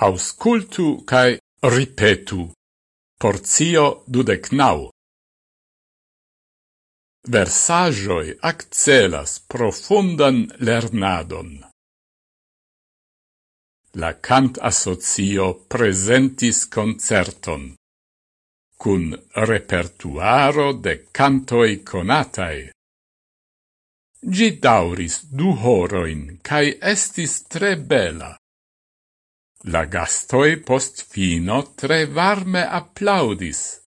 auscultu cae ripetu. Porzio dudec nau. Versajoi accelas profundan lernadon. La cant associo presentis concerton, cun repertuaro de cantoi conatai. Gi dauris du horoin, cae estis tre bela. La gastoi post fino tre varme applaudis.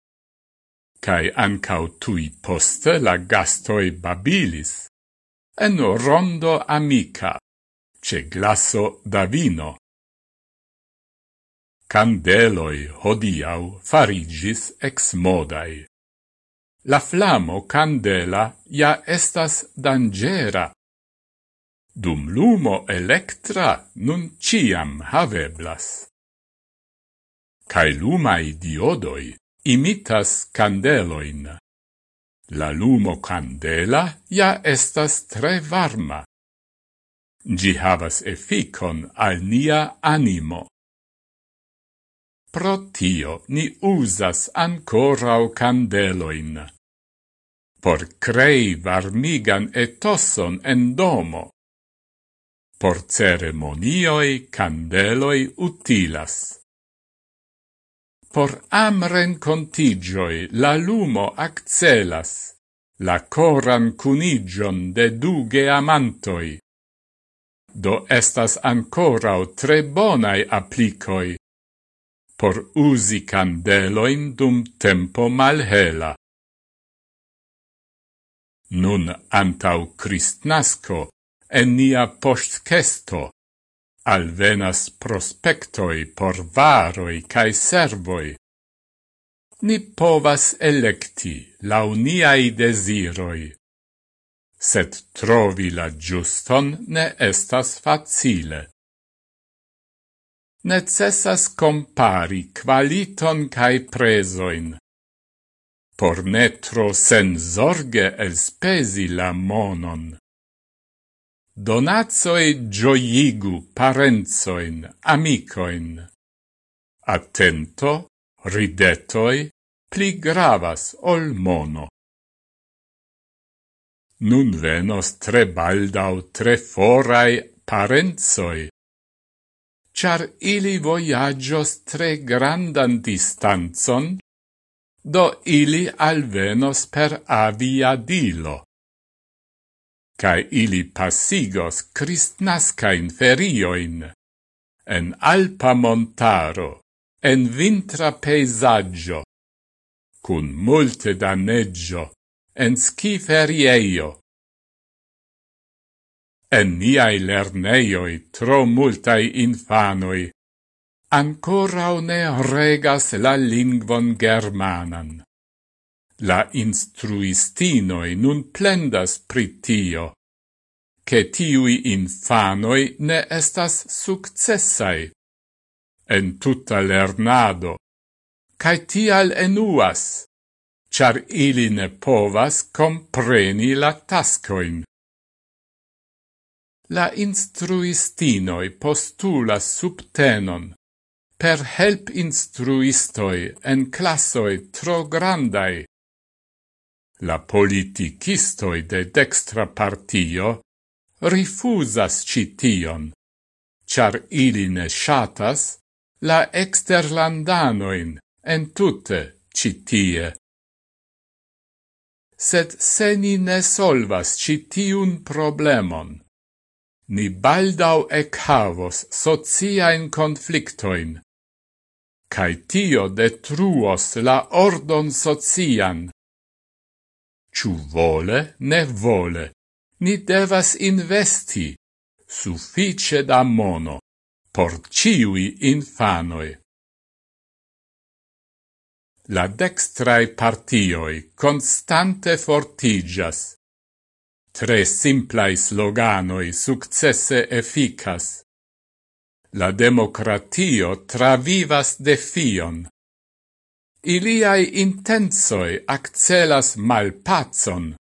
Cai ancau tui poste la gastoi babilis. En rondo amica, ce glasso da vino. Candeloi hodiau farigis ex modai. La flamo candela ja estas dangera dum lumo electra nun ciam haveblas. Cai lumai diodoi imitas candeloin. La lumo candela ja estas tre varma. Gi havas efficon al nia animo. Pro tio ni usas ancorau candeloin. Por crei varmigan etoson en domo por ceremonioi candeloi utilas. Por amren contigioi la lumo accelas, la coran cunigion de duge amantoi. Do estas ancorau tre bonai applicoi por usi candeloin dum tempo malhela. Nun antau Christnasco, en nia postcesto, alvenas prospectoi por varoi cae servoi. Ni povas electi la uniai desiroi, sed trovi la giuston ne estas facile. Necessas compari qualiton cae presoin, por netro sen zorge elspesi la monon. Donazoi gioigu parenzoin, amicoin. Attento, ridetoi, pli gravas ol mono. Nun venos tre baldau tre forai parenzoi, char ili voyagios tre grandan distanzon, do ili alvenos per aviadilo cae ili passigos cristnascain ferioin. En alpa montaro, en vintra peisaggio, cun multe danneggio, en ski ferieio. En niai lerneioi tro multai infanoi, ancora ne regas la lingvon germanan. La instruistinoi nun plendas pritio, che tiui infanoi ne estas successai. En tutta lernado, cae tial enuas, char ili ne povas compreni la tascoin. La instruistinoi postulas subtenon, per help instruistoi en classoi tro grandai, La politicistoi de dextra partio rifusas cition, char ili ne shatas la exterlandanoin entute citie. Sed se ni ne solvas citiun problemon, ni baldau ec havos sociaen conflictoin, cae tio detruos la ordon socian, Ciu vole, ne vole, ni devas investi suffice da mono por ciui infanoi. La dextrai partioi constante fortigas. Tre simplai sloganoi successe efficas. La democratio travivas defion. Iliai intensoi accelas malpazon,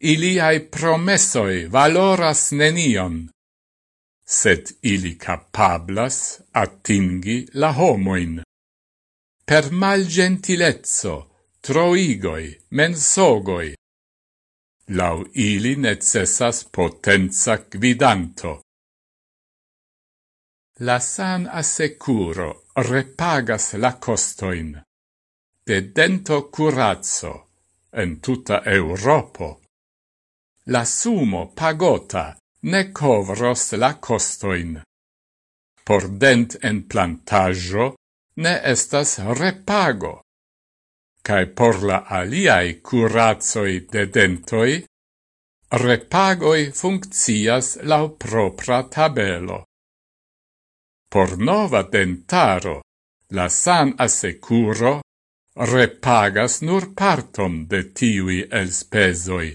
Iliai promessoi valoras nenion. Sed ili capablas attingi la homoin. Per mal gentilezzo, troigoi, mensogoi. Lau ili necessas potenza gvidanto. La san assecuro repagas la costoin de dento curazzo en tuta Europo. La sumo pagota ne covros la costoin. Por dent en plantaggio ne estas repago. Cae por la aliai curazoi de dentoi, repagoi funccias lau propra tabelo. Por nova dentaro, la san assecuro repagas nur parton de tiui elspesoi,